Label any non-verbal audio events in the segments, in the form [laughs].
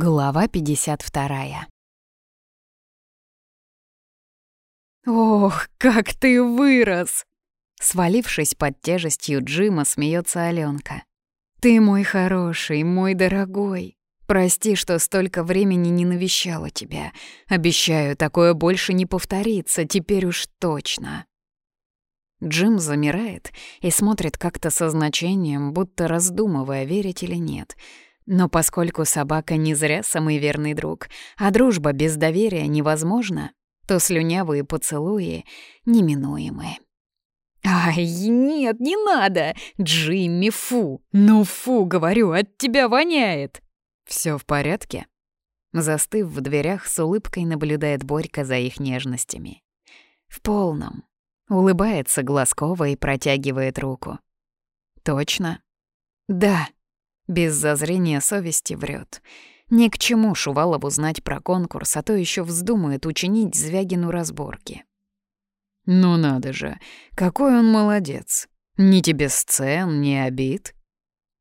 Глава 52. «Ох, как ты вырос!» Свалившись под тяжестью Джима, смеется Аленка. «Ты мой хороший, мой дорогой. Прости, что столько времени не навещала тебя. Обещаю, такое больше не повторится, теперь уж точно». Джим замирает и смотрит как-то со значением, будто раздумывая, верить или нет — но поскольку собака не зря самый верный друг, а дружба без доверия невозможна, то слюнявые поцелуи неминуемы. «Ай, нет, не надо! Джимми, фу! Ну фу, говорю, от тебя воняет!» Все в порядке?» Застыв в дверях, с улыбкой наблюдает Борька за их нежностями. «В полном». Улыбается Глазкова и протягивает руку. «Точно?» «Да», без зазрения совести врет. Ни к чему Шувалову знать про конкурс, а то еще вздумает учинить Звягину разборки. «Ну надо же, какой он молодец! Ни тебе сцен, ни обид!»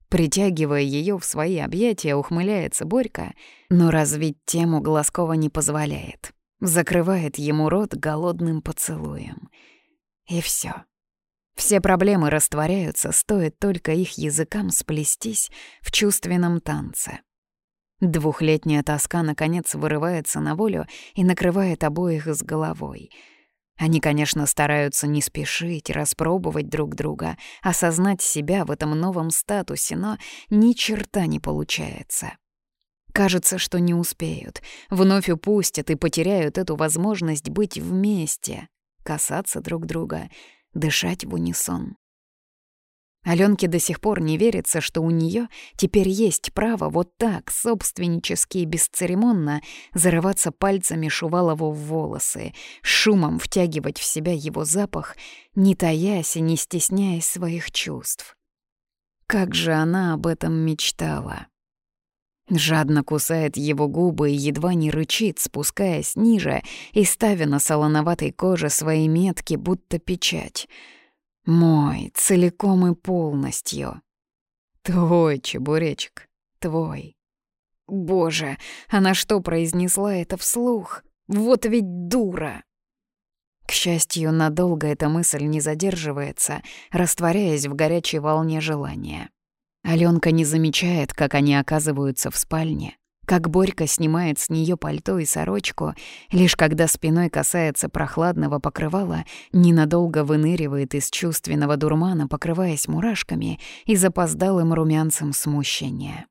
Притягивая ее в свои объятия, ухмыляется Борька, но развить тему Глазкова не позволяет. Закрывает ему рот голодным поцелуем. И все. Все проблемы растворяются, стоит только их языкам сплестись в чувственном танце. Двухлетняя тоска, наконец, вырывается на волю и накрывает обоих с головой. Они, конечно, стараются не спешить, распробовать друг друга, осознать себя в этом новом статусе, но ни черта не получается. Кажется, что не успеют, вновь упустят и потеряют эту возможность быть вместе, касаться друг друга — дышать в унисон. Алёнке до сих пор не верится, что у неё теперь есть право вот так, собственнически и бесцеремонно, зарываться пальцами Шувалову в волосы, шумом втягивать в себя его запах, не таясь и не стесняясь своих чувств. Как же она об этом мечтала. Жадно кусает его губы и едва не рычит, спускаясь ниже и ставя на солоноватой коже свои метки, будто печать. Мой, целиком и полностью. Твой, чебуречек, твой. Боже, она что, произнесла это вслух? Вот ведь дура! К счастью, надолго эта мысль не задерживается, растворяясь в горячей волне желания. Аленка не замечает, как они оказываются в спальне, как Борька снимает с нее пальто и сорочку, лишь когда спиной касается прохладного покрывала, ненадолго выныривает из чувственного дурмана, покрываясь мурашками и запоздалым румянцем смущения.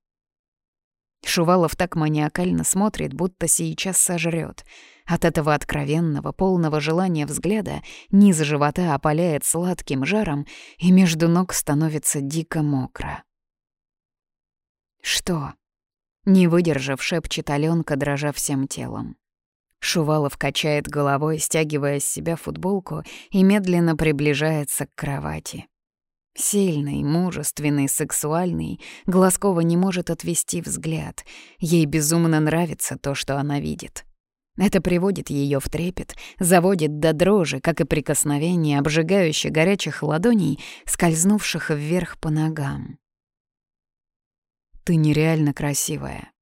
Шувалов так маниакально смотрит, будто сейчас сожрет. От этого откровенного, полного желания взгляда низ живота опаляет сладким жаром, и между ног становится дико мокро. «Что?» Не выдержав, шепчет Алёнка, дрожа всем телом. Шувалов качает головой, стягивая с себя футболку и медленно приближается к кровати. Сильный, мужественный, сексуальный, Глазкова не может отвести взгляд. Ей безумно нравится то, что она видит. Это приводит ее в трепет, заводит до дрожи, как и прикосновение обжигающих горячих ладоней, скользнувших вверх по ногам. Ты нереально красивая».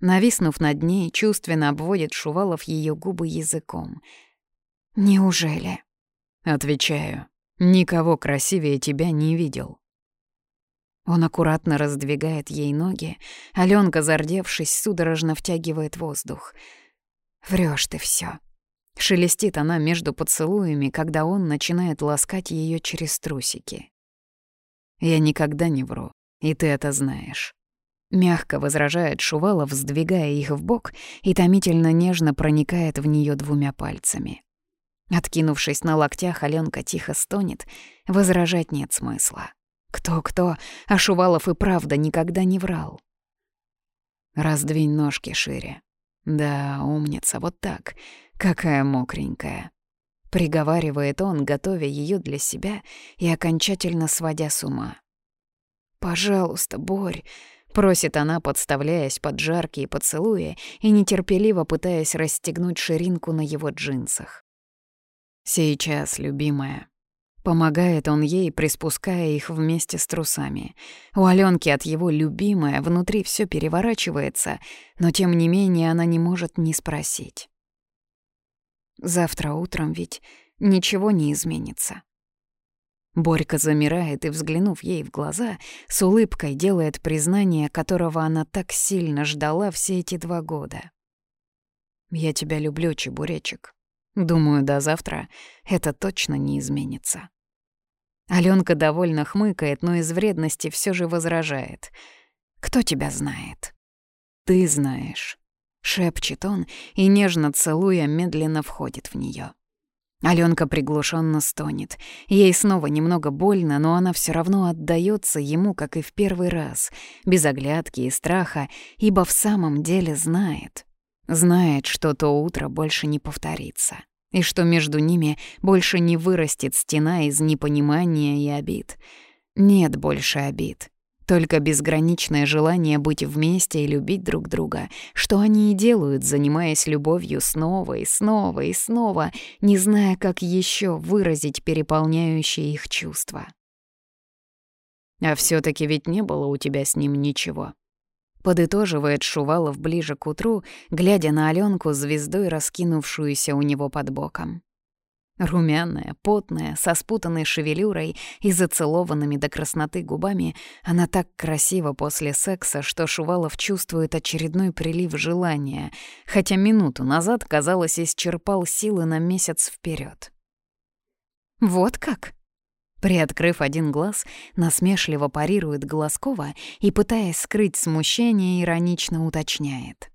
Нависнув над ней, чувственно обводит Шувалов ее губы языком. «Неужели?» Отвечаю, никого красивее тебя не видел. Он аккуратно раздвигает ей ноги, Алёнка, зардевшись, судорожно втягивает воздух. Врешь ты все. Шелестит она между поцелуями, когда он начинает ласкать ее через трусики. Я никогда не вру. И ты это знаешь. Мягко возражает Шувалов, сдвигая их в бок и томительно нежно проникает в нее двумя пальцами. Откинувшись на локтях, Аленка тихо стонет. Возражать нет смысла. Кто-кто, а Шувалов и правда никогда не врал. Раздвинь ножки шире. Да, умница, вот так. Какая мокренькая. Приговаривает он, готовя ее для себя и окончательно сводя с ума. «Пожалуйста, Борь», — просит она, подставляясь под жаркие поцелуи и нетерпеливо пытаясь расстегнуть ширинку на его джинсах. «Сейчас, любимая». Помогает он ей, приспуская их вместе с трусами. У Аленки от его любимая внутри все переворачивается, но тем не менее она не может не спросить. Завтра утром ведь ничего не изменится. Борька замирает и, взглянув ей в глаза, с улыбкой делает признание, которого она так сильно ждала все эти два года. «Я тебя люблю, чебуречек. Думаю, до завтра это точно не изменится. Алёнка довольно хмыкает, но из вредности все же возражает. «Кто тебя знает?» «Ты знаешь», — шепчет он и, нежно целуя, медленно входит в нее. Алёнка приглушенно стонет. Ей снова немного больно, но она все равно отдается ему, как и в первый раз, без оглядки и страха, ибо в самом деле знает. Знает, что то утро больше не повторится и что между ними больше не вырастет стена из непонимания и обид. Нет больше обид, только безграничное желание быть вместе и любить друг друга, что они и делают, занимаясь любовью снова и снова и снова, не зная, как еще выразить переполняющие их чувства. А все таки ведь не было у тебя с ним ничего. Подытоживает Шувалов ближе к утру, глядя на Аленку звездой, раскинувшуюся у него под боком. Румяная, потная, со спутанной шевелюрой и зацелованными до красноты губами, она так красива после секса, что Шувалов чувствует очередной прилив желания, хотя минуту назад, казалось, исчерпал силы на месяц вперед. «Вот как?» Приоткрыв один глаз, насмешливо парирует Глазкова и, пытаясь скрыть смущение, иронично уточняет.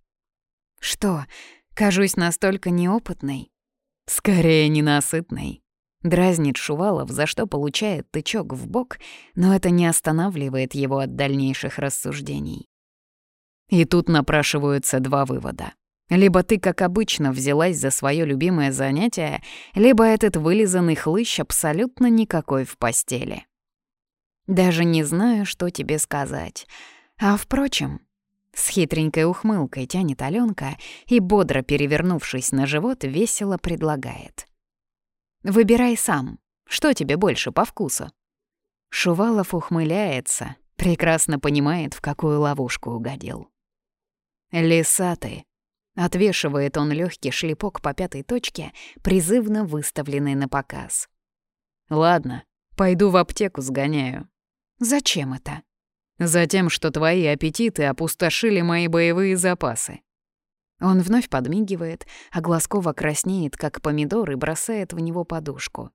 «Что, кажусь настолько неопытной?» «Скорее, ненасытной». Дразнит Шувалов, за что получает тычок в бок, но это не останавливает его от дальнейших рассуждений. И тут напрашиваются два вывода. Либо ты, как обычно, взялась за свое любимое занятие, либо этот вылизанный хлыщ абсолютно никакой в постели. Даже не знаю, что тебе сказать. А впрочем, с хитренькой ухмылкой тянет Алёнка и, бодро перевернувшись на живот, весело предлагает. «Выбирай сам, что тебе больше по вкусу?» Шувалов ухмыляется, прекрасно понимает, в какую ловушку угодил. «Лиса ты», Отвешивает он легкий шлепок по пятой точке, призывно выставленный на показ. «Ладно, пойду в аптеку сгоняю». «Зачем это?» «Затем, что твои аппетиты опустошили мои боевые запасы». Он вновь подмигивает, а Глазкова краснеет, как помидор, и бросает в него подушку.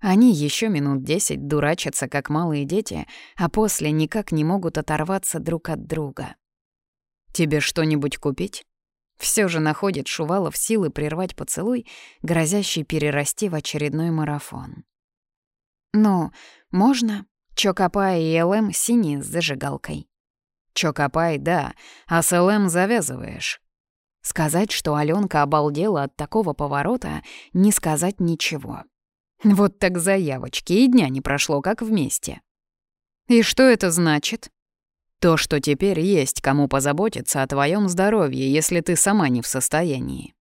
Они еще минут десять дурачатся, как малые дети, а после никак не могут оторваться друг от друга. «Тебе что-нибудь купить?» Все же находит Шувалов силы прервать поцелуй, грозящий перерасти в очередной марафон. «Ну, можно?» Чокопай и ЛМ синие с зажигалкой. Чокопай, да, а с ЛМ завязываешь. Сказать, что Алёнка обалдела от такого поворота, не сказать ничего. Вот так заявочки, и дня не прошло, как вместе. И что это значит? То, что теперь есть кому позаботиться о твоем здоровье, если ты сама не в состоянии.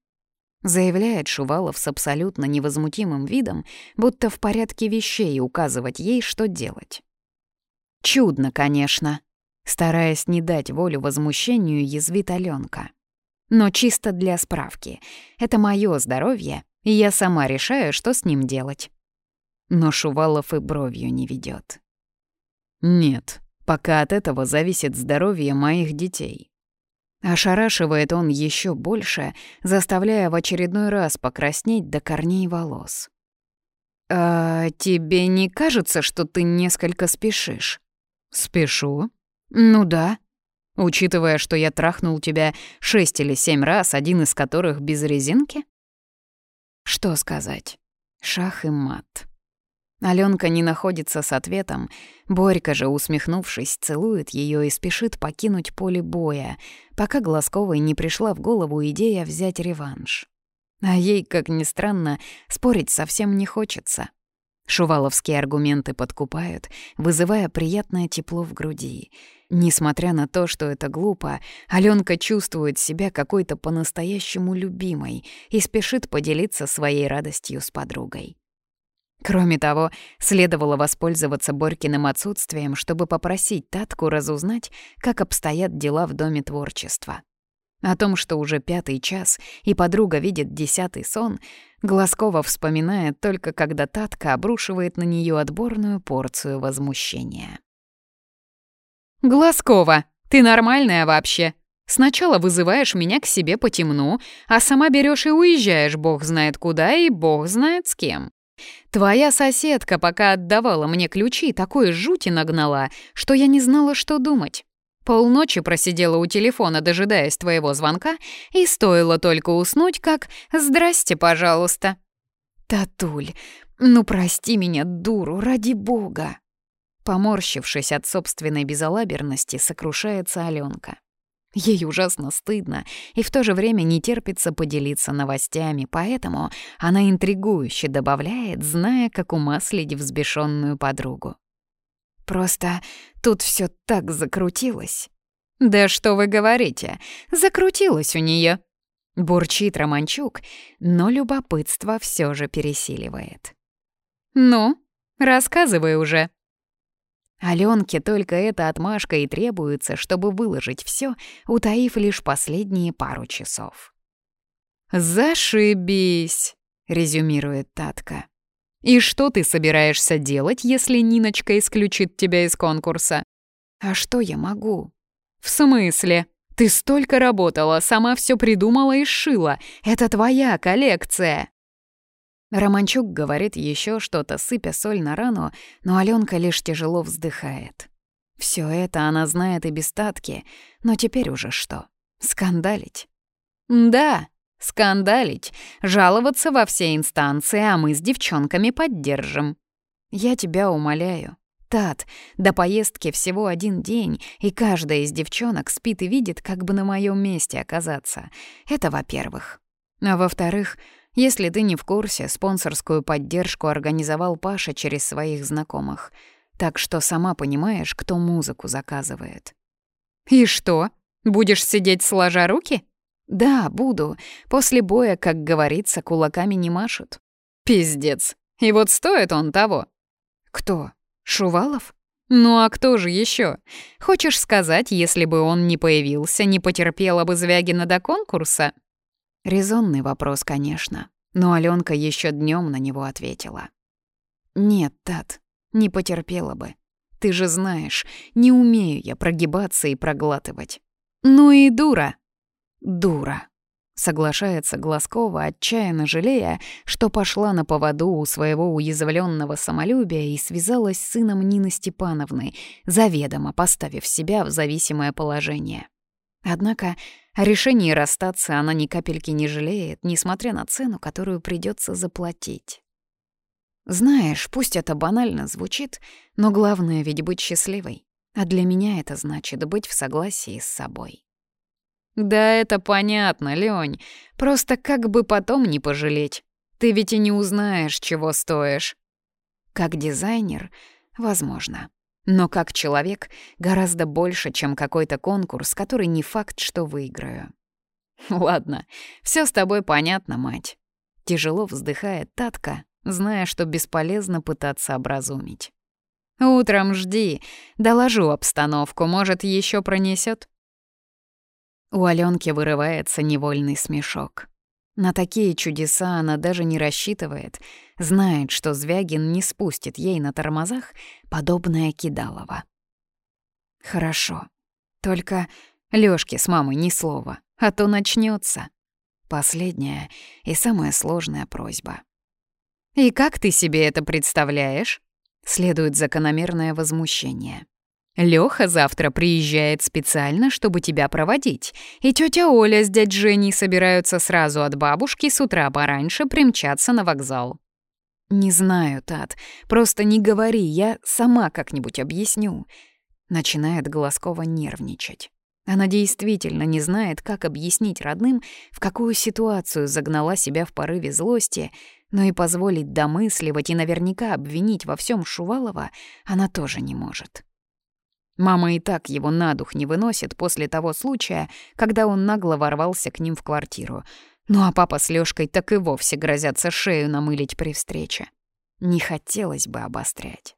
Заявляет Шувалов с абсолютно невозмутимым видом, будто в порядке вещей указывать ей, что делать. Чудно, конечно. Стараясь не дать волю возмущению, язвит Алёнка. Но чисто для справки. Это моё здоровье, и я сама решаю, что с ним делать. Но Шувалов и бровью не ведёт. «Нет», пока от этого зависит здоровье моих детей. Ошарашивает он еще больше, заставляя в очередной раз покраснеть до корней волос. «А тебе не кажется, что ты несколько спешишь?» «Спешу?» «Ну да. Учитывая, что я трахнул тебя шесть или семь раз, один из которых без резинки?» «Что сказать? Шах и мат». Аленка не находится с ответом. Борька же, усмехнувшись, целует ее и спешит покинуть поле боя, пока Глазковой не пришла в голову идея взять реванш. А ей, как ни странно, спорить совсем не хочется. Шуваловские аргументы подкупают, вызывая приятное тепло в груди. Несмотря на то, что это глупо, Аленка чувствует себя какой-то по-настоящему любимой и спешит поделиться своей радостью с подругой. Кроме того, следовало воспользоваться Борькиным отсутствием, чтобы попросить Татку разузнать, как обстоят дела в Доме творчества. О том, что уже пятый час, и подруга видит десятый сон, Глазкова вспоминает только когда Татка обрушивает на нее отборную порцию возмущения. «Глазкова, ты нормальная вообще? Сначала вызываешь меня к себе по темну, а сама берешь и уезжаешь бог знает куда и бог знает с кем. Твоя соседка, пока отдавала мне ключи, такой жути нагнала, что я не знала, что думать. Полночи просидела у телефона, дожидаясь твоего звонка, и стоило только уснуть, как «Здрасте, пожалуйста». «Татуль, ну прости меня, дуру, ради бога!» Поморщившись от собственной безалаберности, сокрушается Алёнка. Ей ужасно стыдно и в то же время не терпится поделиться новостями, поэтому она интригующе добавляет, зная, как умаслить взбешенную подругу. Просто тут все так закрутилось. Да что вы говорите? Закрутилось у нее. Бурчит Романчук, но любопытство все же пересиливает. Ну, рассказывай уже. Алёнке только эта отмашка и требуется, чтобы выложить все, утаив лишь последние пару часов. «Зашибись!» — резюмирует Татка. И что ты собираешься делать, если Ниночка исключит тебя из конкурса? А что я могу? В смысле? Ты столько работала, сама все придумала и сшила. Это твоя коллекция. Романчук говорит еще что-то, сыпя соль на рану, но Аленка лишь тяжело вздыхает. Все это она знает и без татки, но теперь уже что? Скандалить? Да, Скандалить, жаловаться во все инстанции, а мы с девчонками поддержим. Я тебя умоляю. Тат, до поездки всего один день, и каждая из девчонок спит и видит, как бы на моем месте оказаться. Это во-первых. А во-вторых, если ты не в курсе, спонсорскую поддержку организовал Паша через своих знакомых. Так что сама понимаешь, кто музыку заказывает. «И что, будешь сидеть сложа руки?» «Да, буду. После боя, как говорится, кулаками не машут». «Пиздец. И вот стоит он того». «Кто? Шувалов?» «Ну а кто же еще? Хочешь сказать, если бы он не появился, не потерпела бы Звягина до конкурса?» Резонный вопрос, конечно, но Аленка еще днем на него ответила. «Нет, Тат, не потерпела бы. Ты же знаешь, не умею я прогибаться и проглатывать». «Ну и дура!» «Дура», — соглашается Глазкова, отчаянно жалея, что пошла на поводу у своего уязвленного самолюбия и связалась с сыном Нины Степановны, заведомо поставив себя в зависимое положение. Однако о решении расстаться она ни капельки не жалеет, несмотря на цену, которую придется заплатить. Знаешь, пусть это банально звучит, но главное ведь быть счастливой. А для меня это значит быть в согласии с собой. «Да это понятно, Лёнь. Просто как бы потом не пожалеть. Ты ведь и не узнаешь, чего стоишь». Как дизайнер, возможно. Но как человек гораздо больше, чем какой-то конкурс, который не факт, что выиграю. [laughs] Ладно, все с тобой понятно, мать. Тяжело вздыхает Татка, зная, что бесполезно пытаться образумить. Утром жди, доложу обстановку, может, еще пронесет. У Аленки вырывается невольный смешок. На такие чудеса она даже не рассчитывает, знает, что Звягин не спустит ей на тормозах подобное кидалово. Хорошо. Только Лёшке с мамой ни слова, а то начнется. Последняя и самая сложная просьба. «И как ты себе это представляешь?» Следует закономерное возмущение. Лёха завтра приезжает специально, чтобы тебя проводить, и тётя Оля с дядь Женей собираются сразу от бабушки с утра пораньше примчаться на вокзал. «Не знаю, Тат, просто не говори, я сама как-нибудь объясню». Начинает Голоскова нервничать. Она действительно не знает, как объяснить родным, в какую ситуацию загнала себя в порыве злости, но и позволить домысливать и наверняка обвинить во всем Шувалова она тоже не может. Мама и так его на дух не выносит после того случая, когда он нагло ворвался к ним в квартиру. Ну а папа с Лёшкой так и вовсе грозятся шею намылить при встрече. не хотелось бы обострять.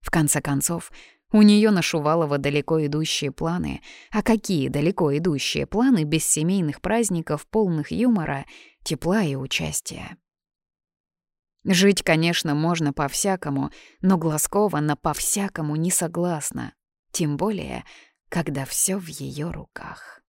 В конце концов, у нее на Шувалова далеко идущие планы. А какие далеко идущие планы без семейных праздников, полных юмора, тепла и участия? Жить, конечно, можно по-всякому, но Глазкова на по-всякому не согласна. Тем более, когда все в ее руках.